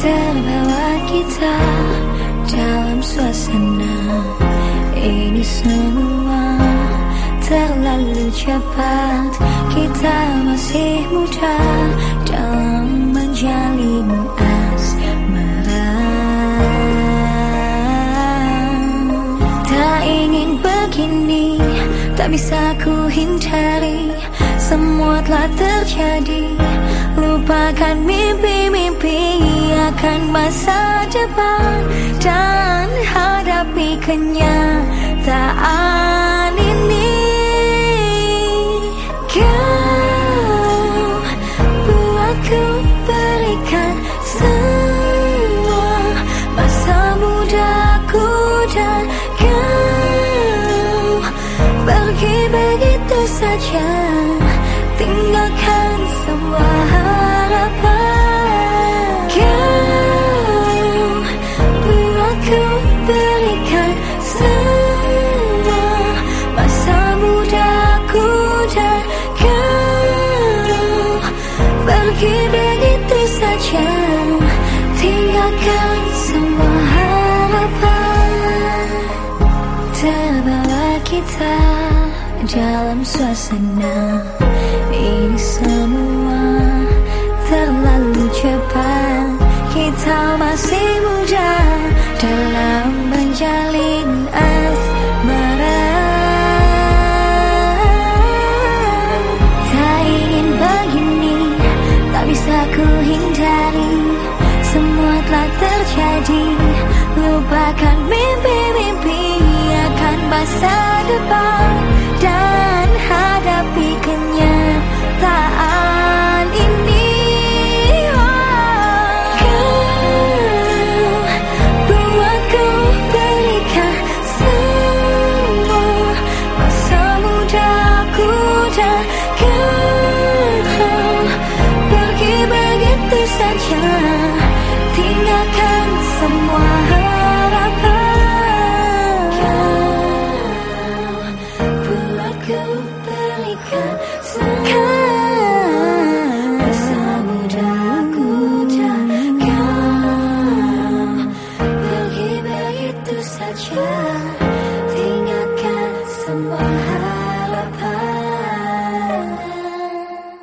Terbawa kita dalam suasana. Ini semua terlalu cepat. Kita masih muda dalam menjalin asmara Tak ingin begini, tak bisa ku hindari. Semua telah terjadi. Lupakan mimpi-mimpi akan masa depan Dan hadapi kenyataan ini. Kau buatku berikan semua Masa mudaku dan kau Pergi begitu saja Pergi begitu saja. Tinggalkan semua harapan. Terbawa kita dalam suasana. Ini semua terlalu cepat. Kita masih muda dalam menjalin terjadi. Lupakan mimpi-mimpi akan masa depan Dan hadapi kenyataan ini Come